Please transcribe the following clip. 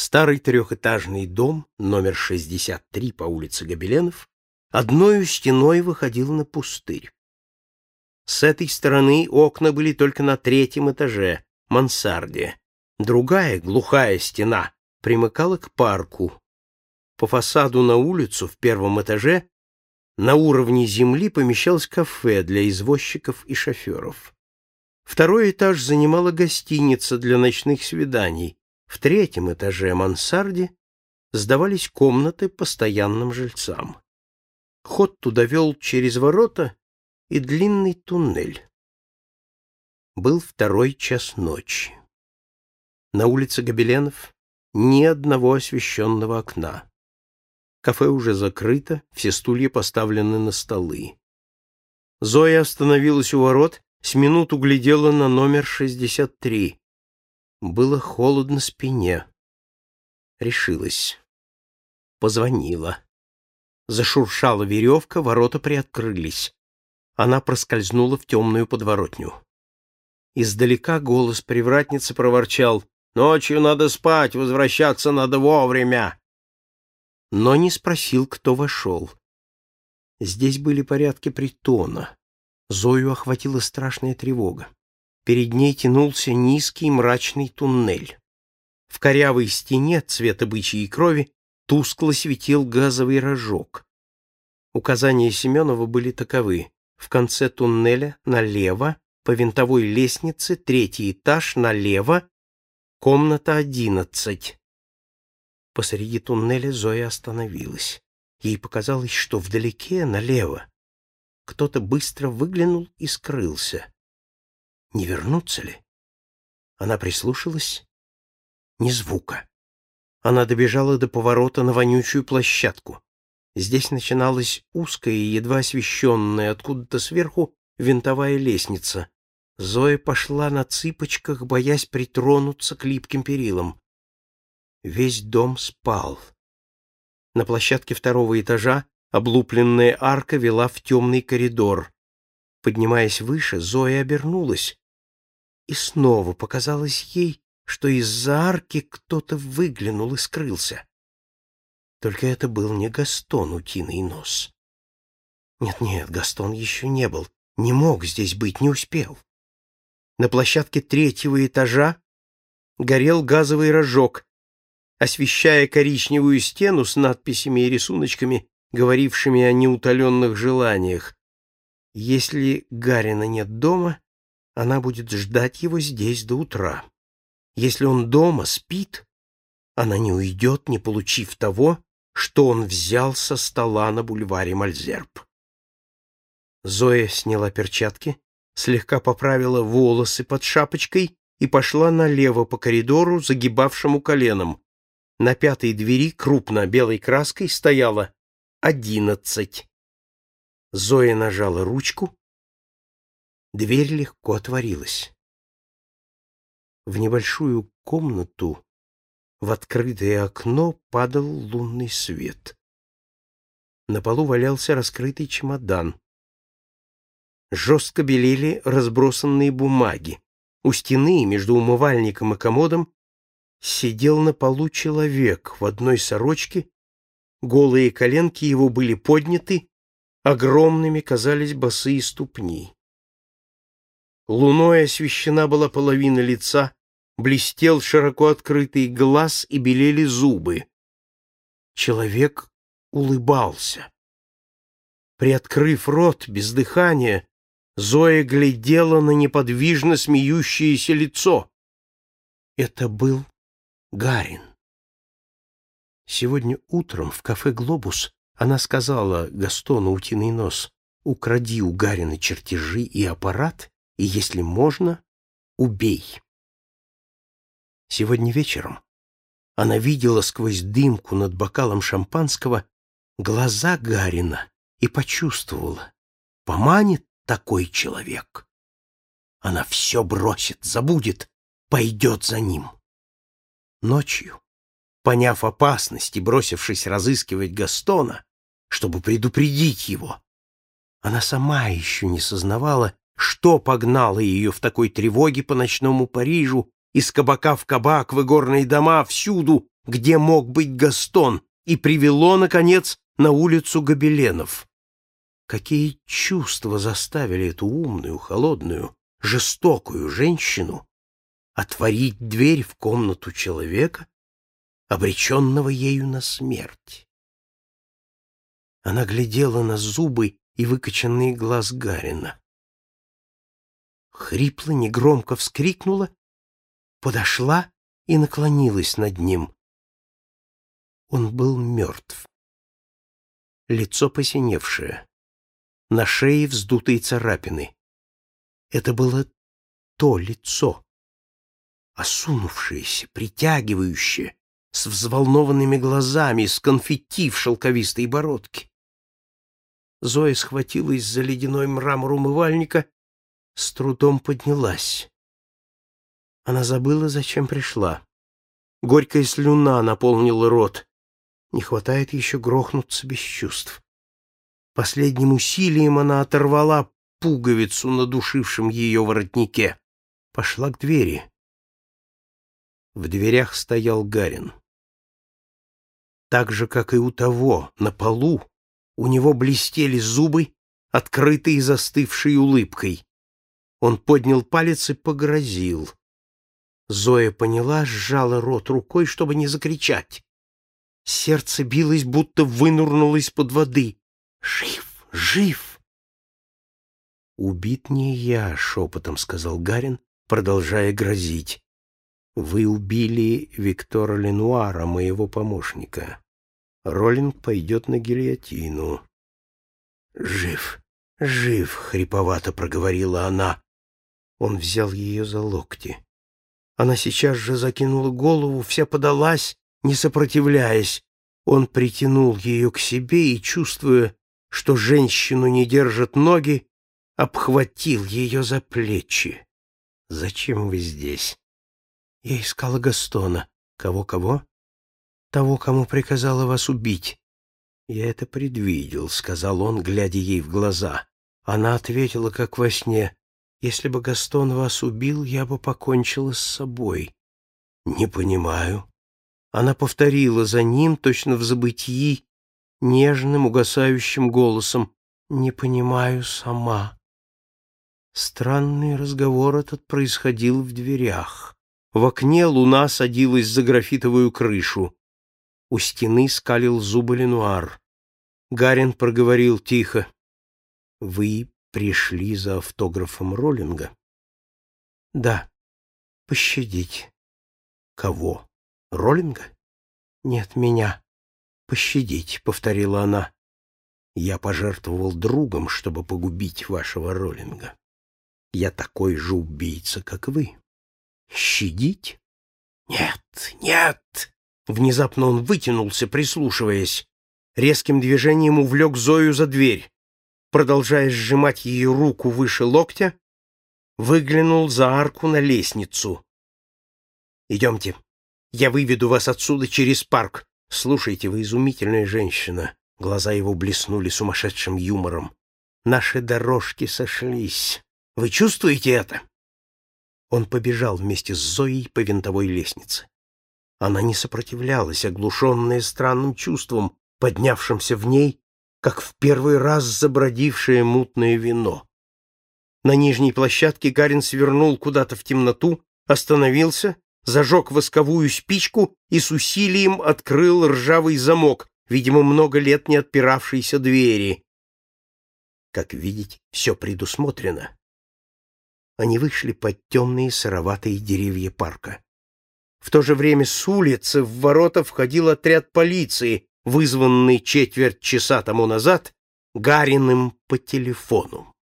Старый трехэтажный дом, номер 63 по улице Гобеленов, одной стеной выходил на пустырь. С этой стороны окна были только на третьем этаже, мансарде. Другая, глухая стена примыкала к парку. По фасаду на улицу в первом этаже на уровне земли помещалось кафе для извозчиков и шоферов. Второй этаж занимала гостиница для ночных свиданий. В третьем этаже мансарде сдавались комнаты постоянным жильцам. Ход туда вел через ворота и длинный туннель. Был второй час ночи. На улице Гобеленов ни одного освещенного окна. Кафе уже закрыто, все стулья поставлены на столы. Зоя остановилась у ворот, с минуту глядела на номер 63. Было холодно спине. Решилась. Позвонила. Зашуршала веревка, ворота приоткрылись. Она проскользнула в темную подворотню. Издалека голос привратницы проворчал «Ночью надо спать, возвращаться надо вовремя!» Но не спросил, кто вошел. Здесь были порядки притона. Зою охватила страшная тревога. Перед ней тянулся низкий мрачный туннель. В корявой стене цвета бычьей крови тускло светил газовый рожок. Указания Семенова были таковы. В конце туннеля налево, по винтовой лестнице, третий этаж налево, комната одиннадцать. Посреди туннеля Зоя остановилась. Ей показалось, что вдалеке, налево, кто-то быстро выглянул и скрылся. Не вернуться ли? Она прислушалась. Ни звука. Она добежала до поворота на вонючую площадку. Здесь начиналась узкая и едва освещенная откуда-то сверху винтовая лестница. Зоя пошла на цыпочках, боясь притронуться к липким перилам. Весь дом спал. На площадке второго этажа облупленная арка вела в темный коридор. Поднимаясь выше, Зоя обернулась, и снова показалось ей, что из-за арки кто-то выглянул и скрылся. Только это был не Гастон утиный нос. Нет-нет, Гастон еще не был, не мог здесь быть, не успел. На площадке третьего этажа горел газовый рожок, освещая коричневую стену с надписями и рисуночками, говорившими о неутоленных желаниях. Если Гарина нет дома, она будет ждать его здесь до утра. Если он дома спит, она не уйдет, не получив того, что он взял со стола на бульваре Мальзерб. Зоя сняла перчатки, слегка поправила волосы под шапочкой и пошла налево по коридору, загибавшему коленом. На пятой двери крупно белой краской стояло «одиннадцать». Зоя нажала ручку. Дверь легко отворилась. В небольшую комнату в открытое окно падал лунный свет. На полу валялся раскрытый чемодан. Жестко белели разбросанные бумаги. У стены, между умывальником и комодом, сидел на полу человек в одной сорочке, голые коленки его были подняты, огромными казались босые ступни. Луной освещена была половина лица, блестел широко открытый глаз и белели зубы. Человек улыбался. Приоткрыв рот, без дыхания, Зоя глядела на неподвижно смеющееся лицо. Это был Гарин. Сегодня утром в кафе «Глобус» она сказала Гастону Утиный нос, «Укради у Гарина чертежи и аппарат, и, если можно, убей». Сегодня вечером она видела сквозь дымку над бокалом шампанского глаза Гарина и почувствовала, поманит такой человек. Она все бросит, забудет, пойдет за ним. Ночью, поняв опасность и бросившись разыскивать Гастона, чтобы предупредить его, она сама еще не сознавала, что погнало ее в такой тревоге по ночному Парижу из кабака в кабак, в игорные дома, всюду, где мог быть Гастон, и привело, наконец, на улицу Гобеленов. Какие чувства заставили эту умную, холодную, жестокую женщину отворить дверь в комнату человека, обреченного ею на смерть? Она глядела на зубы и выкоченный глаз Гарина. Хрипло, негромко вскрикнула, подошла и наклонилась над ним. Он был мертв. Лицо посиневшее, на шее вздутые царапины. Это было то лицо, осунувшееся, притягивающее, с взволнованными глазами, с конфетти в шелковистой бородке. Зоя схватилась за ледяной мрамор умывальника, с трудом поднялась. Она забыла, зачем пришла. Горькая слюна наполнила рот. Не хватает еще грохнуться без чувств. Последним усилием она оторвала пуговицу на душившем ее воротнике. Пошла к двери. В дверях стоял Гарин. Так же, как и у того, на полу, у него блестели зубы, открытые застывшей улыбкой. Он поднял палец и погрозил. Зоя поняла, сжала рот рукой, чтобы не закричать. Сердце билось, будто вынурнуло из-под воды. «Жив! Жив!» «Убит не я», — шепотом сказал Гарин, продолжая грозить. «Вы убили Виктора Ленуара, моего помощника. Роллинг пойдет на гильотину. «Жив, жив!» — хриповато проговорила она. Он взял ее за локти. Она сейчас же закинула голову, вся подалась, не сопротивляясь. Он притянул ее к себе и, чувствуя, что женщину не держат ноги, обхватил ее за плечи. «Зачем вы здесь?» «Я искала Гастона. Кого-кого?» того, кому приказала вас убить. Я это предвидел, сказал он, глядя ей в глаза. Она ответила, как во сне: Если бы Гастон вас убил, я бы покончила с собой. Не понимаю. Она повторила за ним, точно в забытии, нежным, угасающим голосом: Не понимаю сама. Странный разговор этот происходил в дверях. В окне луна садилась за графитовую крышу. У стены скалил зубы Ленуар. Гарин проговорил тихо. «Вы пришли за автографом Роллинга?» «Да. Пощадить». «Кого? Роллинга?» «Нет, меня. Пощадить», — повторила она. «Я пожертвовал другом, чтобы погубить вашего Роллинга. Я такой же убийца, как вы. Щадить? Нет, нет!» Внезапно он вытянулся, прислушиваясь. Резким движением увлек Зою за дверь. Продолжая сжимать ее руку выше локтя, выглянул за арку на лестницу. «Идемте. Я выведу вас отсюда через парк. Слушайте, вы изумительная женщина». Глаза его блеснули сумасшедшим юмором. «Наши дорожки сошлись. Вы чувствуете это?» Он побежал вместе с Зоей по винтовой лестнице. Она не сопротивлялась, оглушенная странным чувством, поднявшимся в ней, как в первый раз забродившее мутное вино. На нижней площадке Гарин свернул куда-то в темноту, остановился, зажег восковую спичку и с усилием открыл ржавый замок, видимо, много лет не отпиравшейся двери. Как видеть, все предусмотрено. Они вышли под темные сыроватые деревья парка. В то же время с улицы в ворота входил отряд полиции, вызванный четверть часа тому назад Гариным по телефону.